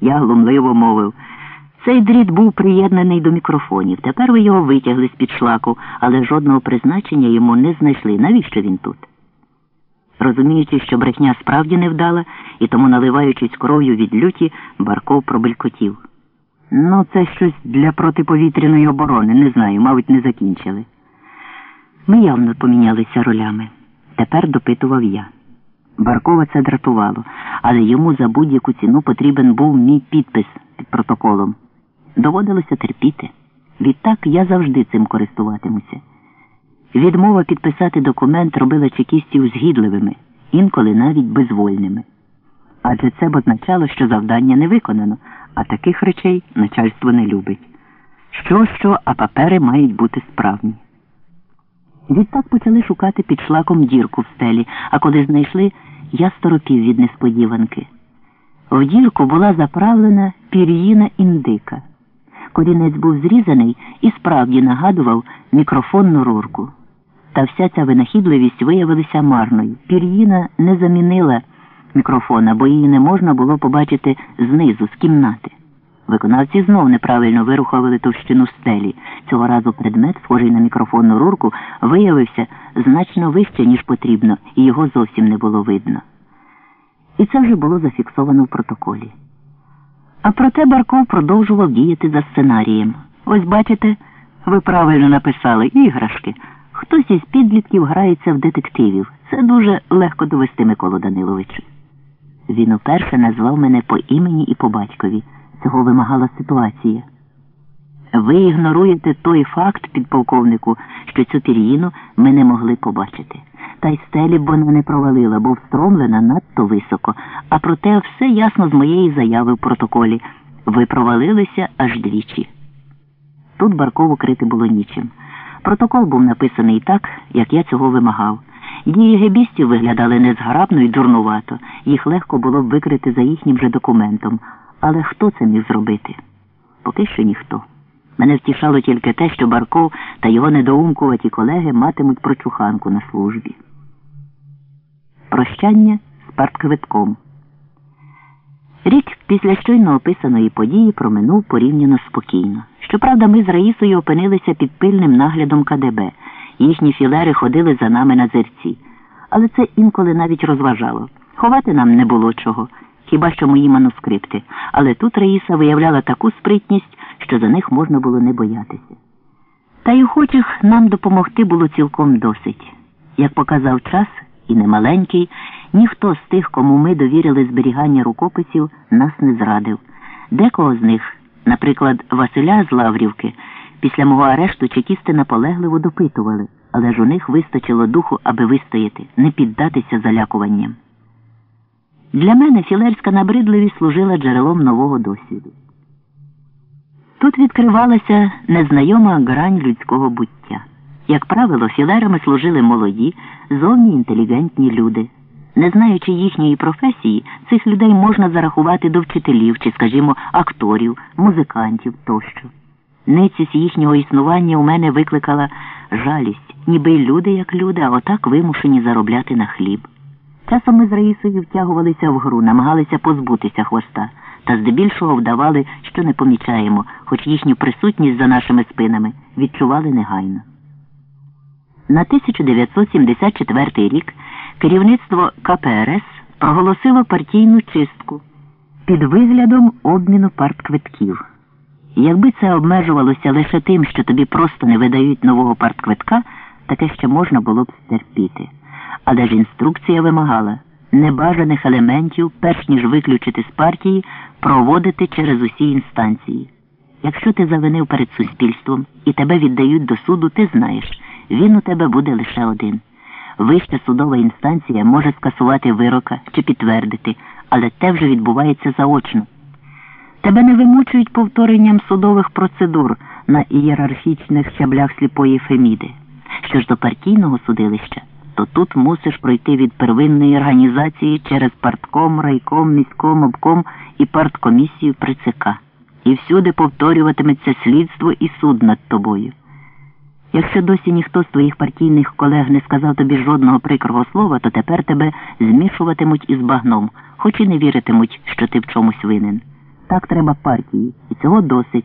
Я глумливо мовив. Цей дріт був приєднаний до мікрофонів. Тепер ви його витягли з-під шлаку, але жодного призначення йому не знайшли. Навіщо він тут? Розуміючи, що брехня справді не вдала, і тому, наливаючись кров'ю від люті, Барков пробелькотів. Ну, це щось для протиповітряної оборони, не знаю, мабуть, не закінчили. Ми явно помінялися ролями. Тепер допитував я. Баркова це дратувало, але йому за будь-яку ціну потрібен був мій підпис під протоколом. Доводилося терпіти. Відтак я завжди цим користуватимуся. Відмова підписати документ робила чекістів згідливими, інколи навіть безвольними. Адже це б означало, що завдання не виконано, а таких речей начальство не любить. Що, що, а папери мають бути справні. Відтак почали шукати під шлаком дірку в стелі, а коли знайшли, я сторопів від несподіванки. В дірку була заправлена пір'їна індика. Корінець був зрізаний і справді нагадував мікрофонну рурку. Та вся ця винахідливість виявилася марною. Пір'їна не замінила мікрофона, бо її не можна було побачити знизу, з кімнати. Виконавці знов неправильно вирухували товщину стелі. Цього разу предмет, схожий на мікрофонну рурку, виявився значно вище, ніж потрібно, і його зовсім не було видно. І це вже було зафіксовано в протоколі. А проте Барков продовжував діяти за сценарієм. Ось бачите, ви правильно написали іграшки. Хтось із підлітків грається в детективів. Це дуже легко довести Миколу Даниловичу. Він уперше назвав мене по імені і по батькові. Цього вимагала ситуація. Ви ігноруєте той факт, підполковнику, що цю пір'їну ми не могли побачити. Та й стелі б вона не провалила, бо встромлена надто високо. А проте все ясно з моєї заяви в протоколі. Ви провалилися аж двічі. Тут Баркову крити було нічим. Протокол був написаний так, як я цього вимагав. Дії гебістів виглядали незграбно і дурнувато, їх легко було б викрити за їхнім же документом. Але хто це міг зробити? Поки що ніхто. Мене втішало тільки те, що Барков та його недоумкуваті колеги матимуть прочуханку на службі. Прощання з партквитком. Рік після щойно описаної події проминув порівняно спокійно. Щоправда, ми з Раїсою опинилися під пильним наглядом КДБ. Їхні філери ходили за нами на зерці. Але це інколи навіть розважало. Ховати нам не було чого, хіба що мої манускрипти. Але тут Раїса виявляла таку спритність, що за них можна було не боятися. Та й охочих нам допомогти було цілком досить. Як показав час, і немаленький, ніхто з тих, кому ми довірили зберігання рукописів, нас не зрадив. Декого з них, наприклад, Василя з Лаврівки, після мого арешту чекісти наполегливо допитували, але ж у них вистачило духу, аби вистояти, не піддатися залякуванням. Для мене філерська набридливість служила джерелом нового досвіду. Тут відкривалася незнайома грань людського буття. Як правило, філерами служили молоді, зовні інтелігентні люди. Не знаючи їхньої професії, цих людей можна зарахувати до вчителів чи, скажімо, акторів, музикантів тощо. Ницість їхнього існування у мене викликала жалість, ніби люди, як люди, а отак вимушені заробляти на хліб. Часом ми з Раїсою втягувалися в гру, намагалися позбутися хвоста, та здебільшого вдавали, що не помічаємо, хоч їхню присутність за нашими спинами відчували негайно. На 1974 рік керівництво КПРС проголосило партійну чистку під виглядом обміну партквитків. Якби це обмежувалося лише тим, що тобі просто не видають нового партквитка, таке ще можна було б стерпіти. Але ж інструкція вимагала небажаних елементів, перш ніж виключити з партії, проводити через усі інстанції. Якщо ти завинив перед суспільством і тебе віддають до суду, ти знаєш, він у тебе буде лише один. Вища судова інстанція може скасувати вирока чи підтвердити, але те вже відбувається заочно. Тебе не вимучують повторенням судових процедур на ієрархічних щаблях сліпої Феміди. Що ж до партійного судилища, то тут мусиш пройти від первинної організації через партком, райком, міськом, обком і парткомісію при ЦК. І всюди повторюватиметься слідство і суд над тобою. Якщо досі ніхто з твоїх партійних колег не сказав тобі жодного прикрого слова, то тепер тебе змішуватимуть із багном, хоч і не віритимуть, що ти в чомусь винен. Так треба партії, і цього досить.